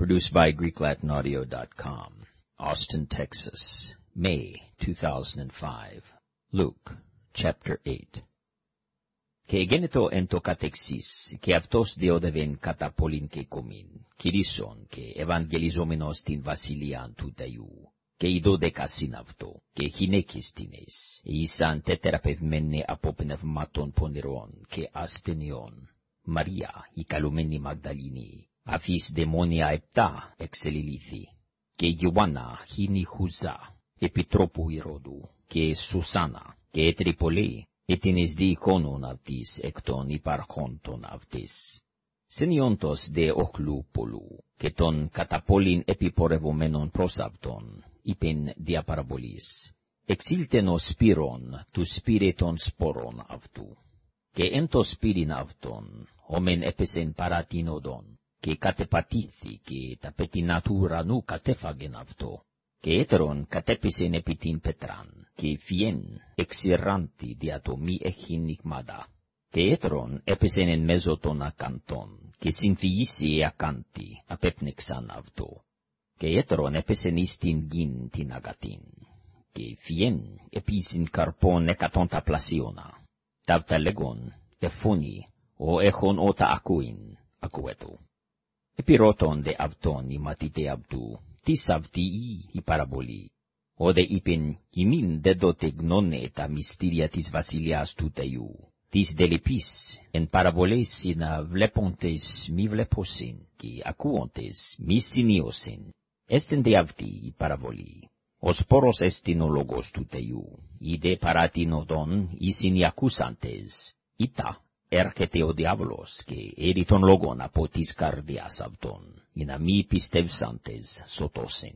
Produced by GreekLatinAudio.com. Austin, Texas, May 2005. Luke, chapter 8. Και γένετο εν το κατεξής, και αυτός δεόδευεν κατά πολλήν και κομήν, κηρύσσον και ευαγγελιζόμενος την βασιλείαν του Θεού. Και οι δώδεκα αυτό, και γυναίκες τίνες, ήσαν τετραπευμένοι από πνευμάτων πονηρών και ασθενειών. Μαρία, η καλωμένη Μαγδαλίνη, αφής δαιμόνια επτά εξελιλήθη, και Ιωάννα χίνη Χουζά, επιτρόπου Ηρώδου, και Σουσάνα, και έτρυπολή, ετινες διεικόνων αυτής εκ των υπαρχόντων αυτής. Σενιόντος δε οχλού πολλού, και των καταπόλην επιπορευομένων προσαυτών, είπεν διαπαραβολής. Εξήλτεν ο σπύρον του σπύρετων σπόρων αυτού. Και εν το σπύριν αυτόν, ομεν έπεσεν παρατίνοδον, και κατεπατήθη και τα πετινατούρα νου κατέφαγεν αυτό, και έτερον κατέπεσεν επί την πετράν, και φιέν εξηράντη δια το μη έχειν νικμάδα. Και έτερον έπεσεν εν μέσω των ακαντών, και συμφυγήσει ακάντη απέπνεξαν αυτό. Και έτερον έπεσεν εις την γην την αγατήν, και φιέν επίσην καρπών εκατόν τα πλασίωνα. Ταύτα λέγον, εφώνει, ο έχων ότα ακούειν, ακούετου. Επιρώτων δε αυτόν οι μαθητές αυτού, τις αυτή η παραβολή. Όδε είπεν, ημίν δε δότε γνώνε τα μυστήρια της βασιλιάς του Θεού. Τις δελεπείς, εν παραβολές συνα βλέποντες μη βλέπωσιν, και ακούοντες μη συνείωσιν. Έστεν δε αυτή η παραβολή. Ο σπόρος εστιν ο λόγος του Θεού, οι δε παρατηνοδόν ήσιν οι ακούσαντες, ήτα έρχεται ο διάβολος και έρει τον λόγον από της καρδιάς αυτών, για να μη πιστεύσαντες σωτώσιν.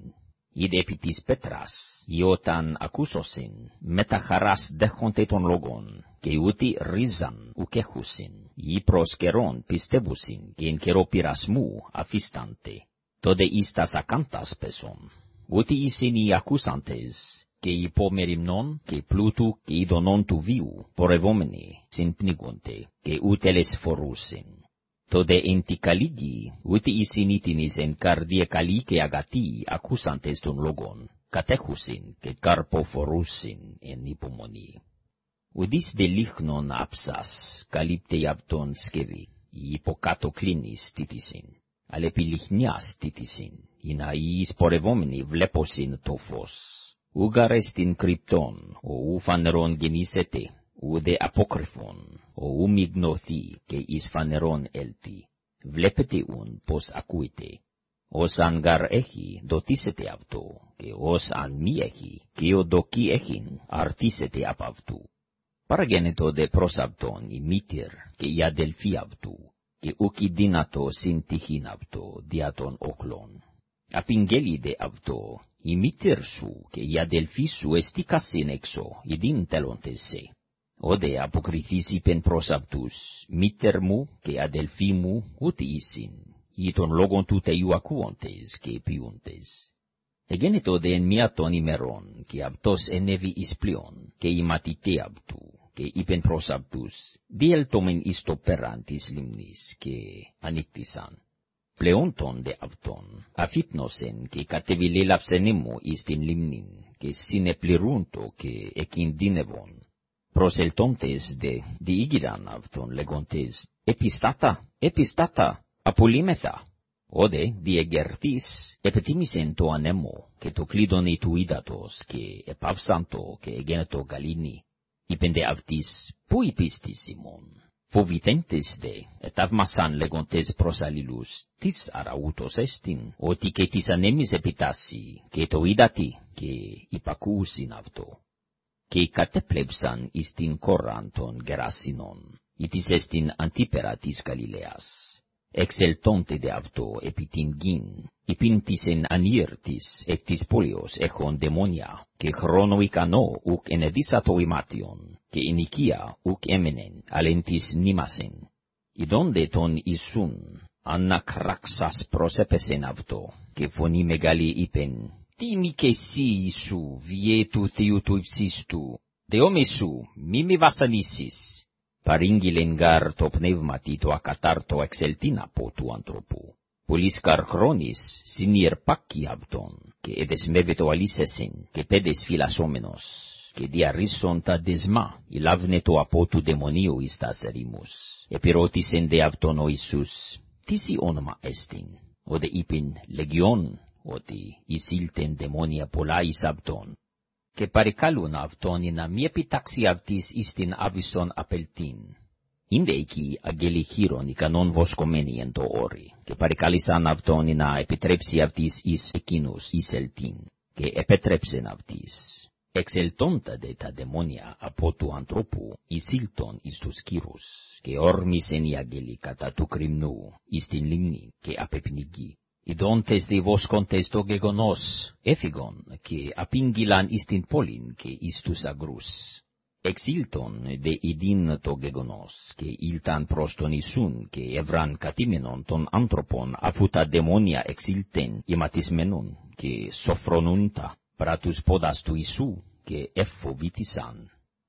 Είδε επί της πέτρας, ή όταν ακούσωσιν, μετα χαράς δέχονται τον λόγον, και ούτι ρίζαν ουκέχουσιν, ή προς καιρόν πιστεύουσιν, και εν καιρό πειρασμού αφίσταντε. Τότε ίστας ακάντας πεσον, ούτι εισιν οι ακούσαντες, και υπομεριμνών και πλούτου και ειδονών του βίου, πορευόμενοι, συμπνίγονται, και ούτελες φορούσιν. Τότε εν τη καλή γη, ούτε οι συνήτηνες εν καρδία καλή και αγατή, ακούσαντες των λόγων, κατέχουσιν και καρποφορούσιν εν υπομονή. Ουδείς δε λίχνον άψας, καλύπτε αυτόν σκευή, η υποκάτω κλίνης στήτησιν, αλλά επί λιχνιάς στήτησιν, οι ναείς πορευόμενοι βλέπωσιν το φως ούγαρες την κρυπτόν, ο ου φανερόν γεννήσεται, ουδε απόκρυφον, ο ου μιγνωθεί και εις φανερόν έλθει. Βλέπετε ουν πως ακούετε. Ως αν γαρ έχει, δοτήσετε αυτό, και ως αν μη έχει, και ο δοκί έχειν, αρτήσετε απ' αυτού. Παραγένετο δε προς αυτόν η μήτυρ και η αδελφή αυτού, και ουκι δύνατο συντυχήν αυτό δια των οκλών. Απηγγέλει δε αυτό, η μήτυρ σου και η αδελφή σου εστίκασιν έξω, ειδήν τελόντες σε. Όδε αποκριθείς είπεν προς αυτούς, μήτυρ μου και αδελφή μου ούτε ήσιν, ή των λόγων του Θεού ακούοντες και ποιούντες. Εγένετο δε εν μία των ημερών, και αυτός ενέβη εις πλειον, και η μαθητέ αυτού, και είπεν προς αυτούς, διέλτομεν εις το πέραν της λιμνής, και ανήκτησαν πλεόντων δε αυτόν, αφύπνωσεν και κατεβιλήλαψεν ήμου εις την λίμνην, και συνεπληρούντο και εκινδύνευον. Προσελτώντες δε διήγηραν αυτόν λέγοντες, επιστάτα, επιστάτα, απολύμεθα. Όδε διεγερτής επιτίμησεν το ανέμο και το κλείδωνι του ύδατος και επαύσαντο και εγένετο γαλήνη. Είπεν δε αυτής, πού υπίστης ημών, Φοβητέντες δε, εταύμασαν λέγοντες προς αλληλούς, τις αραούτος έστιν, ότι και της ανέμις επιτάσσει, και το είδατη, και υπακούσιν αυτό. Και κατέπλεψαν εις την κόραν των γεράσινων, ή της έστιν αντίπερα της Γαλιλαίας εξελτώνται δε αυτό επί την γην, υπήντησεν ανήρ της εκ της πόλεως έχων δαιμόνια, και χρόνο ικανό ουκ ενεδίσατο ημάτιον, και in οικία ουκ έμενεν, αλεν της νήμασεν. Ιδόντε τον Ιησούν, ανακράξας προσέπεσεν αυτό, και φωνή μεγάλη είπεν, τι μη και εσύ Ιησού, βιέ του Θεού του υψίστου, δεόμε σου, μη μη βασανίσεις, παρήγγει λενγάρ το πνεύματι το ακατάρτο εξελτίν από του ανθρώπου. Πολύς καρχρόνης συνειρπάκει αυτόν και εδεσμεύει το αλήσεσιν και πέδες φυλασσόμενος και διαρρίσσον τα δεσμά, η λάβνε το από του δαιμονίου εις τας ερήμους. Επιρώτησεν δε αυτόν ο Ιησούς, τι σι όνομα έστιν, ότι είπιν λεγιόν, ότι εισήλτεν δαιμόνια πολλά εις αυτόν. Και παρικάλουν αυτόνι να μη επιτάξει αυτήν στην άβησον απελτίν. Είναι εκεί αγγελί γύρων οι κανόν εν το όρι. Και παρικάλισαν αυτόνι να επιτρέψει αυτήν ει εκείνου ει ελτίν. Και επιτρέψαν αυτήν. Εξελτώντα δε τα δαιμόνια από του ανθρώπου, οι σύλτον ει του κύρου. Και όρμησαν οι αγγελί κατά του κρυμνού, ει την λίμνη και απεπνίγη. Idontes de vos contesto gegonos, efigon, ke apingilan istin polin, ke istus agrus exilton de idin to gegonos, ke iltan proston isun, ke evran katimenon ton anthropon afuta demonia exilten imatis menon, ke sofronunta, pratus podas tu isu, ke effo vitisan.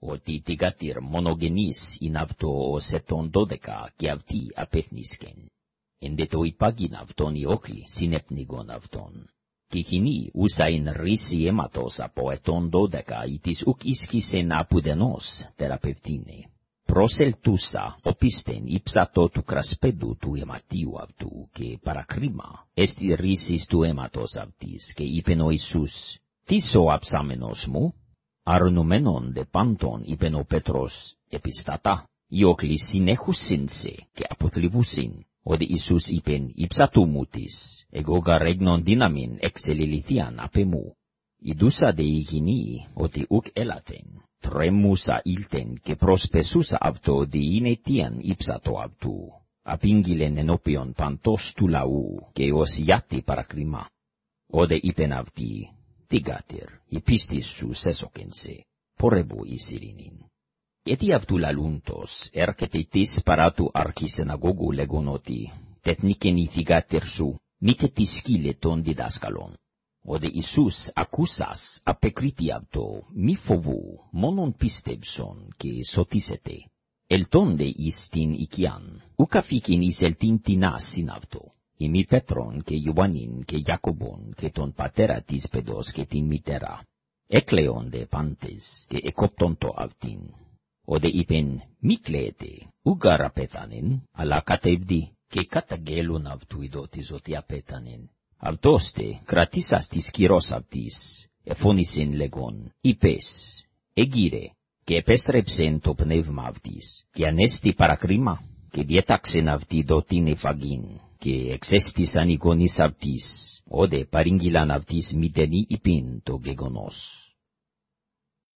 ότι τη γατήρ μονογενής ειν αυτο ως ετών δώδεκα και αυτοί απεθνίσκεν. Εν δε η υπάγειν αυτον οι όχλοι συνεπνίγον αυτον. Και χινή ούσα ειν ρίση από ετών δώδεκα ή της ουκ ίσχυσεν απουδενός θεραπευτίνε. Προσελτούσα οπίστεν ύψατο του κρασπέδου του αιματίου αυτού και παρακρίμα εστι ρίσης του αίματος αυτής και είπεν ο «Τι σω iskisen apudenos terapeutine. Proseltusa opisten ipsato tu craspedu tu ematiu avtu, que paracrima esti risis tu ematos avtis, que ipeno Isus, tiso apsamenos mu, arnumenon de panton ipeno Petros epistata, iocli sinehusinse, que apotlibusin, Ode Isus ipen ipsatu mutis, egoga regnon dinamin excelilithian apemu. Idusa de igini, oti uk elaten, tremusa ilten, ke τίγατερ, η πίστη σου σέσοκενσε, πόρεμπο η σιλινίν. Γιατί αυτού λαλούντος έρχεται της παρά του αρχή συναγωγού λέγον η τίγατερ μήτε τη σκύλε των διδάσκαλων. Ιησούς ακούσας απεκρίτη αυτό, μη φοβού, μόνον πίστευσον και σωτήσετε. Ελτώνται εις την οικιάν, ουκαφήκην εις ελτήν τεινά συναυτό ημί Πέτρον και Ιωαννίν και Ιακωβούν και τον πατέρα της παιδός και την μητέρα. Έκλαιον πάντες και εκόπτον αυτήν. Οδε μη κλαίτε, ούγαρα αλλά κατεύδι και καταγγέλουν αυτού ειδότης κρατήσας της κυρός αυτής, εφώνησεν λεγόν, είπες, εγύρε, και επέστρεψεν το πνεύμα αυτής, και ανέστη παρακρίμα και εξέστησαν εικόνες αυτής, ότε παρήγγειλαν αυτής μητενή υπήν το γεγονός.